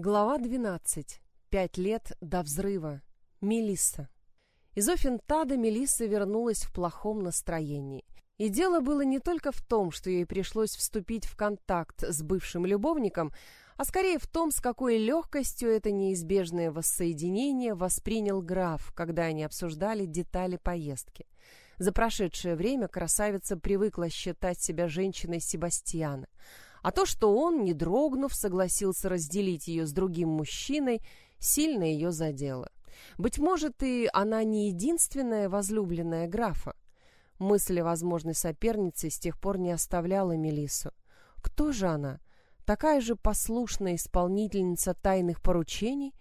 Глава 12. Пять лет до взрыва. Мелисса. Из Офентада Мелисса вернулась в плохом настроении. И дело было не только в том, что ей пришлось вступить в контакт с бывшим любовником, а скорее в том, с какой легкостью это неизбежное воссоединение воспринял граф, когда они обсуждали детали поездки. За прошедшее время красавица привыкла считать себя женщиной Себастьяна. А то, что он, не дрогнув, согласился разделить ее с другим мужчиной, сильно ее задело. Быть может, и она не единственная возлюбленная графа. Мысль о возможной сопернице с тех пор не оставляла Мелиссу. Кто же она? Такая же послушная исполнительница тайных поручений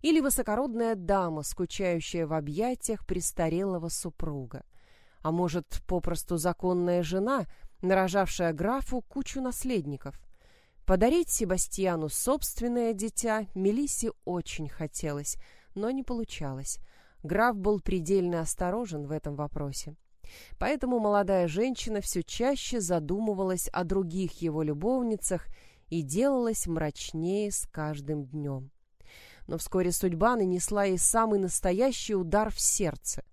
или высокородная дама, скучающая в объятиях престарелого супруга? А может, попросту законная жена — нарожавшая графу кучу наследников. Подарить Себастьяну собственное дитя Мелиссе очень хотелось, но не получалось. Граф был предельно осторожен в этом вопросе. Поэтому молодая женщина все чаще задумывалась о других его любовницах и делалась мрачнее с каждым днем. Но вскоре судьба нанесла ей самый настоящий удар в сердце.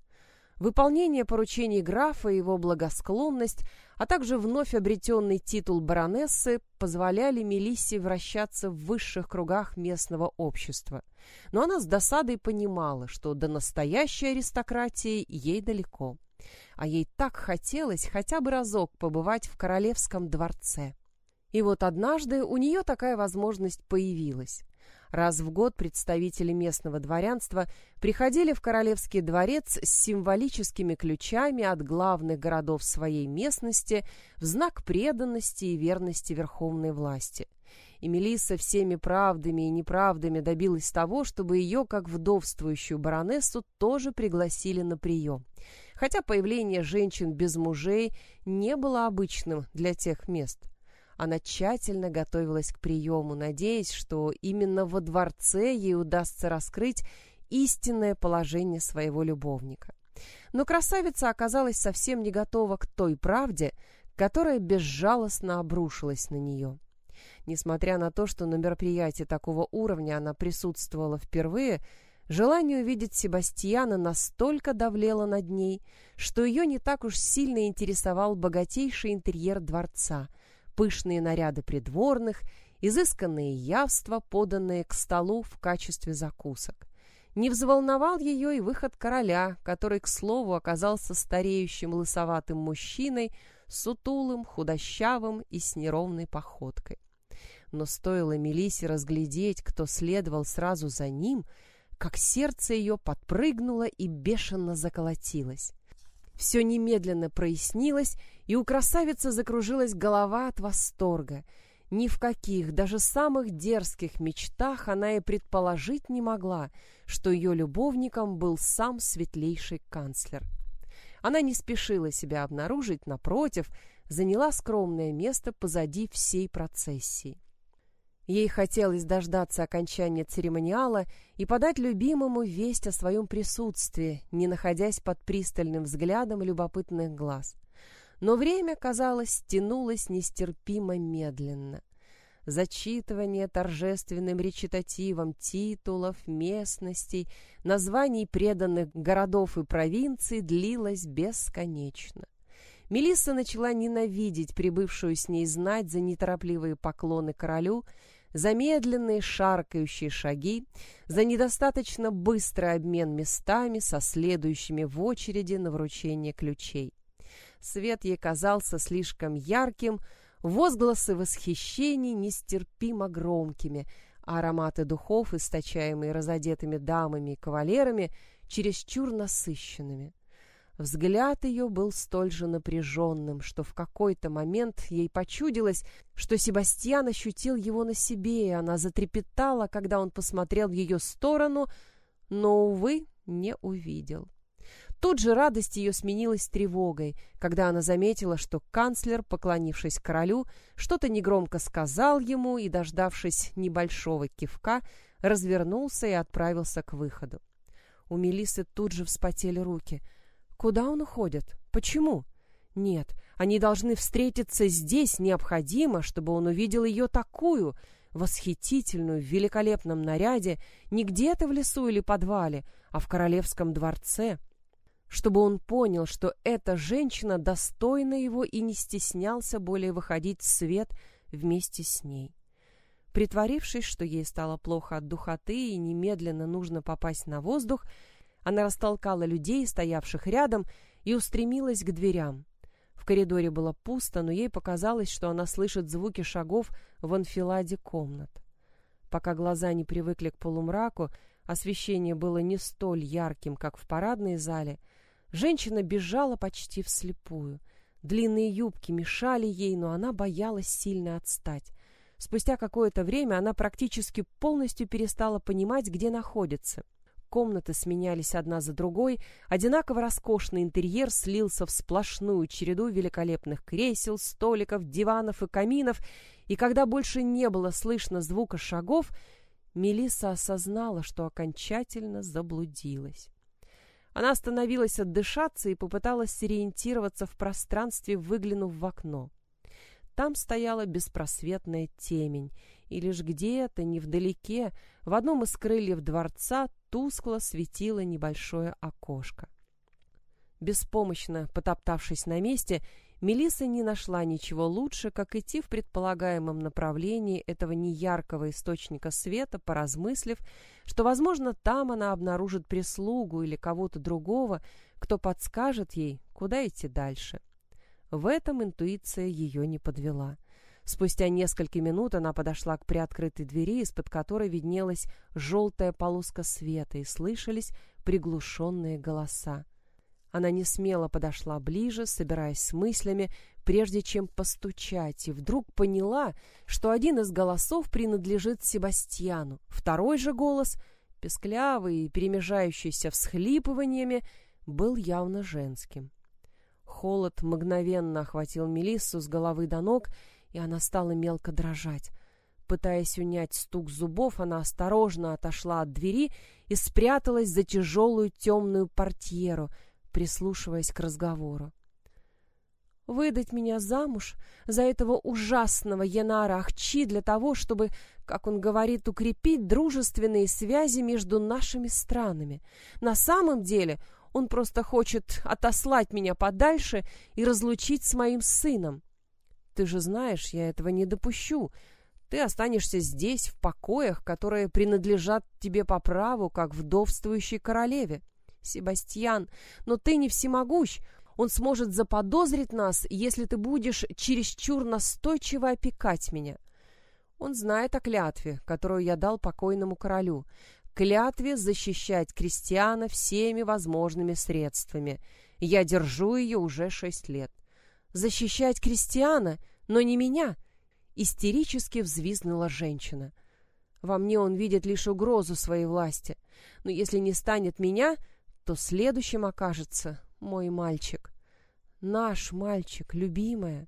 Выполнение поручений графа и его благосклонность а также вновь обретенный титул баронессы позволяли Мелиссе вращаться в высших кругах местного общества. Но она с досадой понимала, что до настоящей аристократии ей далеко. А ей так хотелось хотя бы разок побывать в королевском дворце. И вот однажды у нее такая возможность появилась. Раз в год представители местного дворянства приходили в королевский дворец с символическими ключами от главных городов своей местности в знак преданности и верности верховной власти. И Мелисса всеми правдами и неправдами добилась того, чтобы ее, как вдовствующую баронессу, тоже пригласили на прием. Хотя появление женщин без мужей не было обычным для тех мест. Она тщательно готовилась к приему, надеясь, что именно во дворце ей удастся раскрыть истинное положение своего любовника. Но красавица оказалась совсем не готова к той правде, которая безжалостно обрушилась на нее. Несмотря на то, что на мероприятии такого уровня она присутствовала впервые, желание увидеть Себастьяна настолько давлело над ней, что ее не так уж сильно интересовал богатейший интерьер дворца, пышные наряды придворных, изысканные явства, поданные к столу в качестве закусок. Не взволновал ее и выход короля, который, к слову, оказался стареющим лысоватым мужчиной, сутулым, худощавым и с неровной походкой. Но стоило Мелисе разглядеть, кто следовал сразу за ним, как сердце ее подпрыгнуло и бешено заколотилось. Все немедленно прояснилось, и у красавицы закружилась голова от восторга. Ни в каких, даже самых дерзких мечтах она и предположить не могла, что ее любовником был сам светлейший канцлер. Она не спешила себя обнаружить, напротив, заняла скромное место позади всей процессии. Ей хотелось дождаться окончания церемониала и подать любимому весть о своем присутствии, не находясь под пристальным взглядом любопытных глаз. Но время, казалось, тянулось нестерпимо медленно. Зачитывание торжественным речитативом титулов, местностей, названий преданных городов и провинций длилось бесконечно. Мелисса начала ненавидеть прибывшую с ней знать за неторопливые поклоны королю, замедленные шаркающие шаги, за недостаточно быстрый обмен местами со следующими в очереди на вручение ключей. Свет ей казался слишком ярким, возгласы восхищений нестерпимо громкими, а ароматы духов, источаемые разодетыми дамами и кавалерами, чересчур насыщенными. Взгляд ее был столь же напряженным, что в какой-то момент ей почудилось, что Себастьян ощутил его на себе, и она затрепетала, когда он посмотрел в ее сторону, но, увы, не увидел. Тут же радость ее сменилась тревогой, когда она заметила, что канцлер, поклонившись королю, что-то негромко сказал ему и, дождавшись небольшого кивка, развернулся и отправился к выходу. У Мелисы тут же вспотели руки — Куда он уходит? Почему? Нет, они должны встретиться здесь, необходимо, чтобы он увидел ее такую, восхитительную, в великолепном наряде, не где-то в лесу или подвале, а в королевском дворце, чтобы он понял, что эта женщина достойна его и не стеснялся более выходить в свет вместе с ней. Притворившись, что ей стало плохо от духоты и немедленно нужно попасть на воздух, она растолкала людей, стоявших рядом, и устремилась к дверям. В коридоре было пусто, но ей показалось, что она слышит звуки шагов в анфиладе комнат. Пока глаза не привыкли к полумраку, освещение было не столь ярким, как в парадной зале, женщина бежала почти вслепую. Длинные юбки мешали ей, но она боялась сильно отстать. Спустя какое-то время она практически полностью перестала понимать, где находится. Комнаты сменялись одна за другой, одинаково роскошный интерьер слился в сплошную череду великолепных кресел, столиков, диванов и каминов, и когда больше не было слышно звука шагов, Мелисса осознала, что окончательно заблудилась. Она остановилась отдышаться и попыталась сориентироваться в пространстве, выглянув в окно. Там стояла беспросветная темень, и лишь где-то, невдалеке, в одном из крыльев дворца тускло светило небольшое окошко. Беспомощно потоптавшись на месте, Мелисса не нашла ничего лучше, как идти в предполагаемом направлении этого неяркого источника света, поразмыслив, что, возможно, там она обнаружит прислугу или кого-то другого, кто подскажет ей, куда идти дальше. В этом интуиция ее не подвела. Спустя несколько минут она подошла к приоткрытой двери, из-под которой виднелась желтая полоска света, и слышались приглушенные голоса. Она не смело подошла ближе, собираясь с мыслями, прежде чем постучать, и вдруг поняла, что один из голосов принадлежит Себастьяну. Второй же голос, песклявый и перемежающийся всхлипываниями, был явно женским. Холод мгновенно охватил Мелиссу с головы до ног, и она стала мелко дрожать. Пытаясь унять стук зубов, она осторожно отошла от двери и спряталась за тяжелую темную портьеру, прислушиваясь к разговору. Выдать меня замуж за этого ужасного Янара Ахчи для того, чтобы, как он говорит, укрепить дружественные связи между нашими странами. На самом деле он просто хочет отослать меня подальше и разлучить с моим сыном. Ты же знаешь, я этого не допущу. Ты останешься здесь, в покоях, которые принадлежат тебе по праву, как вдовствующей королеве. Себастьян, но ты не всемогущ. Он сможет заподозрить нас, если ты будешь чересчур настойчиво опекать меня. Он знает о клятве, которую я дал покойному королю клятве защищать крестьяна всеми возможными средствами. Я держу ее уже шесть лет. Защищать крестьяна, но не меня, истерически взвизгнула женщина. Во мне он видит лишь угрозу своей власти, но если не станет меня, то следующим окажется мой мальчик. Наш мальчик, любимая,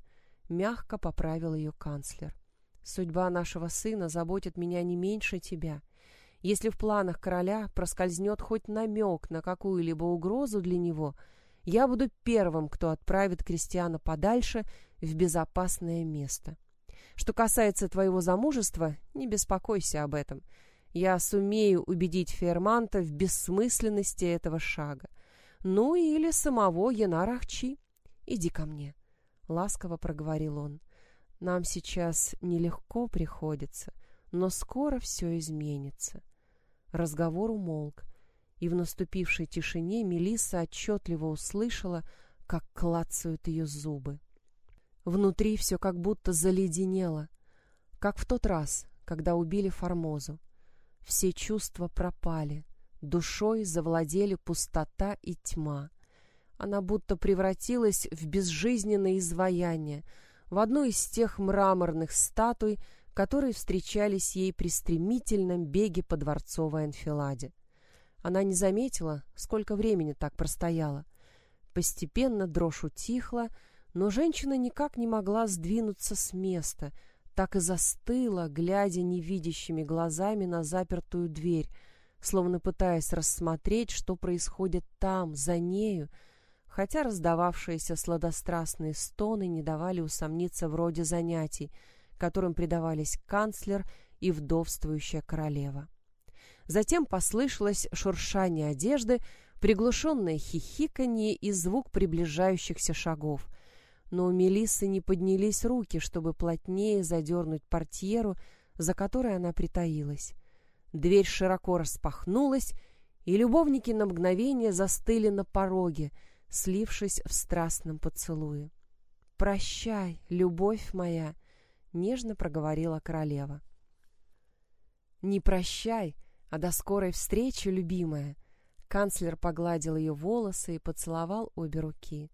мягко поправил ее канцлер. Судьба нашего сына заботит меня не меньше тебя. Если в планах короля проскользнет хоть намек на какую-либо угрозу для него, я буду первым, кто отправит крестьяна подальше в безопасное место. Что касается твоего замужества, не беспокойся об этом. Я сумею убедить Ферманта в бессмысленности этого шага. Ну или самого Янарахчи. Иди ко мне, — ласково проговорил он. Нам сейчас нелегко приходится, но скоро все изменится. Разговор умолк, и в наступившей тишине Мелисса отчетливо услышала, как клацают ее зубы. Внутри все как будто заледенело, как в тот раз, когда убили Формозу. Все чувства пропали, душой завладели пустота и тьма. Она будто превратилась в безжизненное изваяние, в одну из тех мраморных статуй, которые встречались ей при стремительном беге по дворцовой анфиладе. Она не заметила, сколько времени так простояла. Постепенно дрожь утихла, но женщина никак не могла сдвинуться с места, так и застыла, глядя невидящими глазами на запертую дверь, словно пытаясь рассмотреть, что происходит там, за нею, хотя раздававшиеся сладострастные стоны не давали усомниться в роде занятий — которым предавались канцлер и вдовствующая королева. Затем послышалось шуршание одежды, приглушенное хихиканье и звук приближающихся шагов. Но у Мелиссы не поднялись руки, чтобы плотнее задернуть портьеру, за которой она притаилась. Дверь широко распахнулась, и любовники на мгновение застыли на пороге, слившись в страстном поцелуе. «Прощай, любовь моя!» — нежно проговорила королева. «Не прощай, а до скорой встречи, любимая!» Канцлер погладил ее волосы и поцеловал обе руки.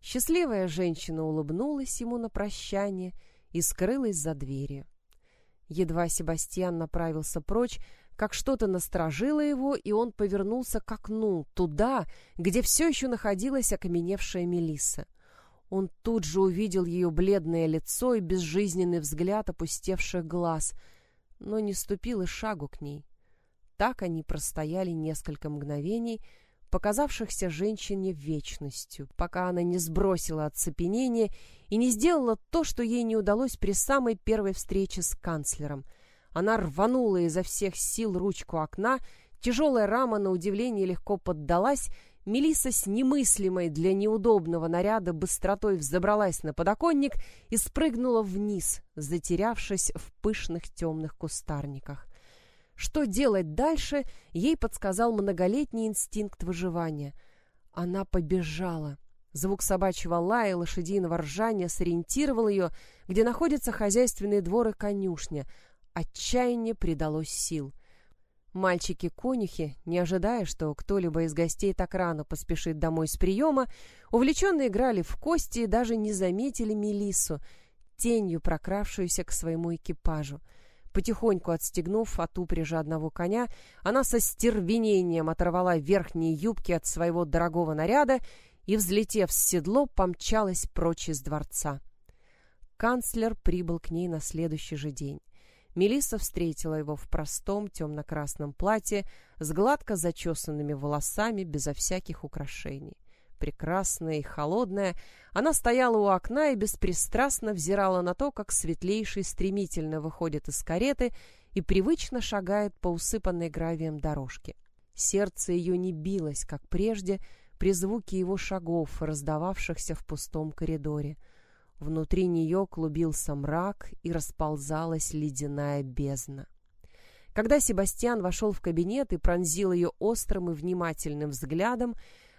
Счастливая женщина улыбнулась ему на прощание и скрылась за дверью. Едва Себастьян направился прочь, как что-то насторожило его, и он повернулся к окну, туда, где все еще находилась окаменевшая Мелисса. Он тут же увидел ее бледное лицо и безжизненный взгляд опустевших глаз, но не ступил и шагу к ней. Так они простояли несколько мгновений, показавшихся женщине вечностью, пока она не сбросила оцепенение и не сделала то, что ей не удалось при самой первой встрече с канцлером. Она рванула изо всех сил ручку окна, тяжелая рама, на удивление, легко поддалась, Мелисса с немыслимой для неудобного наряда быстротой взобралась на подоконник и спрыгнула вниз, затерявшись в пышных темных кустарниках. Что делать дальше, ей подсказал многолетний инстинкт выживания. Она побежала. Звук собачьего лая и лошадиного ржания сориентировал ее, где находится хозяйственный двор и конюшня. Отчаяние придалось сил. Мальчики-конюхи, не ожидая, что кто-либо из гостей так рано поспешит домой с приема, увлеченно играли в кости и даже не заметили Мелиссу, тенью прокравшуюся к своему экипажу — Потихоньку отстегнув от упряжи одного коня, она со стервенением оторвала верхние юбки от своего дорогого наряда и, взлетев с седло, помчалась прочь из дворца. Канцлер прибыл к ней на следующий же день. Мелисса встретила его в простом темно-красном платье с гладко зачесанными волосами безо всяких украшений. Прекрасная и холодная, она стояла у окна и беспристрастно взирала на то, как светлейший стремительно выходит из кареты и привычно шагает по усыпанной гравием дорожке. Сердце ее не билось, как прежде, при звуке его шагов, раздававшихся в пустом коридоре. Внутри нее клубился мрак и расползалась ледяная бездна. Когда Себастьян вошел в кабинет и пронзил ее острым и внимательным взглядом,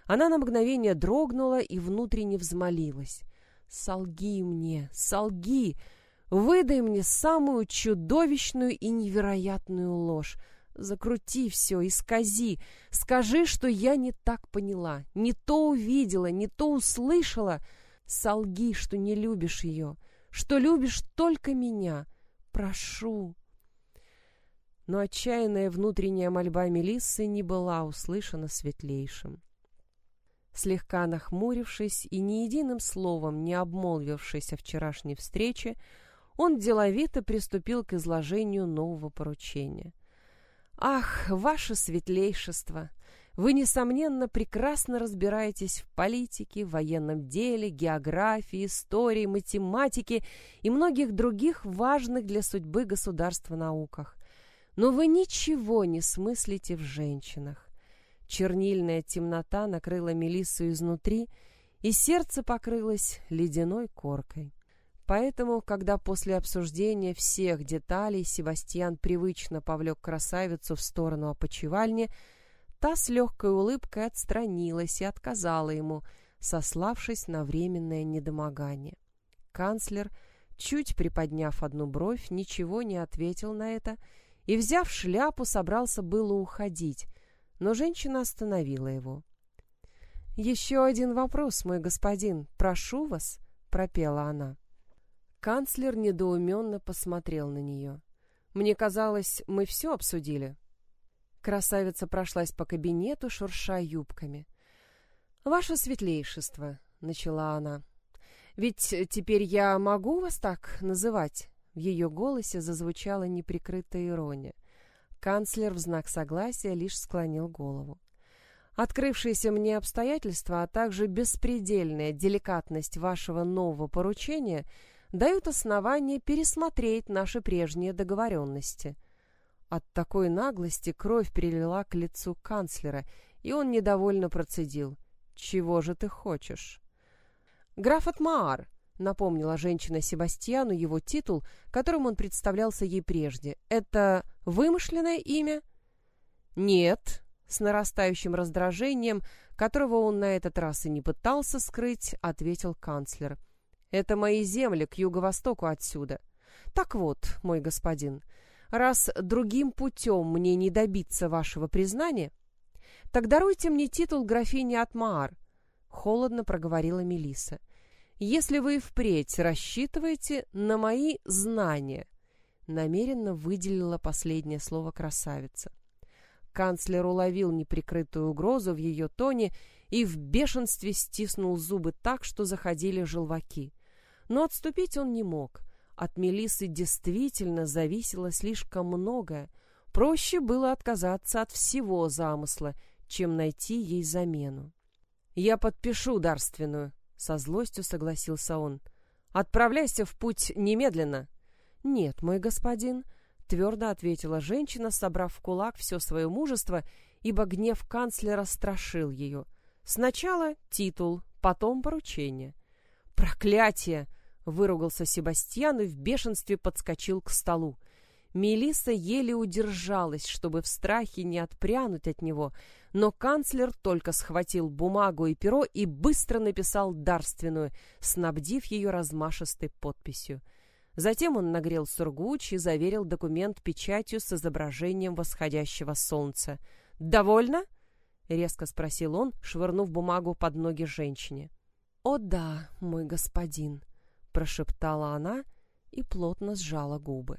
она на мгновение дрогнула и внутренне взмолилась. «Солги мне, солги! Выдай мне самую чудовищную и невероятную ложь! Закрути все, искази! Скажи, что я не так поняла, не то увидела, не то услышала! Солги, что не любишь ее, что любишь только меня! Прошу!» Но отчаянная внутренняя мольба Мелиссы не была услышана светлейшим. Слегка нахмурившись и ни единым словом не обмолвившись о вчерашней встрече, он деловито приступил к изложению нового поручения. «Ах, ваше светлейшество! Вы, несомненно, прекрасно разбираетесь в политике, военном деле, географии, истории, математике и многих других важных для судьбы государства науках. Но вы ничего не смыслите в женщинах. Чернильная темнота накрыла Мелиссу изнутри, и сердце покрылось ледяной коркой. Поэтому, когда после обсуждения всех деталей Себастьян привычно повлек красавицу в сторону опочивальни, та с легкой улыбкой отстранилась и отказала ему, сославшись на временное недомогание. Канцлер, чуть приподняв одну бровь, ничего не ответил на это и, взяв шляпу, собрался было уходить, но женщина остановила его. «Еще один вопрос, мой господин, прошу вас», — пропела она. Канцлер недоуменно посмотрел на нее. «Мне казалось, мы все обсудили». Красавица прошлась по кабинету, шурша юбками. «Ваше светлейшество», — начала она, — «ведь теперь я могу вас так называть?» В ее голосе зазвучала неприкрытая ирония. Канцлер в знак согласия лишь склонил голову. Открывшиеся мне обстоятельства, а также беспредельная деликатность вашего нового поручения дают основание пересмотреть наши прежние договоренности. От такой наглости кровь перелила к лицу канцлера, и он недовольно процедил. «Чего же ты хочешь?» «Граф Атмаар», — напомнила женщина Себастьяну его титул, которым он представлялся ей прежде. «Это вымышленное имя?» «Нет», — с нарастающим раздражением, которого он на этот раз и не пытался скрыть, ответил канцлер. «Это мои земли к юго-востоку отсюда. Так вот, мой господин, раз другим путем мне не добиться вашего признания, так даруйте мне титул графини Атмаар», — холодно проговорила Мелиса. «Если вы впредь рассчитываете на мои знания», — намеренно выделила последнее слово красавица. Канцлер уловил неприкрытую угрозу в ее тоне и в бешенстве стиснул зубы так, что заходили желваки. Но отступить он не мог. От Мелисы действительно зависело слишком многое. Проще было отказаться от всего замысла, чем найти ей замену. «Я подпишу дарственную», — со злостью согласился он. «Отправляйся в путь немедленно». «Нет, мой господин», твердо ответила женщина, собрав в кулак все свое мужество, ибо гнев канцлера страшил ее. Сначала титул, потом поручение. «Проклятие!» — выругался Себастьян и в бешенстве подскочил к столу. Мелисса еле удержалась, чтобы в страхе не отпрянуть от него, но канцлер только схватил бумагу и перо и быстро написал дарственную, снабдив ее размашистой подписью. Затем он нагрел сургуч и заверил документ печатью с изображением восходящего солнца. «Довольно?» — резко спросил он, швырнув бумагу под ноги женщине. «О да, мой господин», — прошептала она и плотно сжала губы.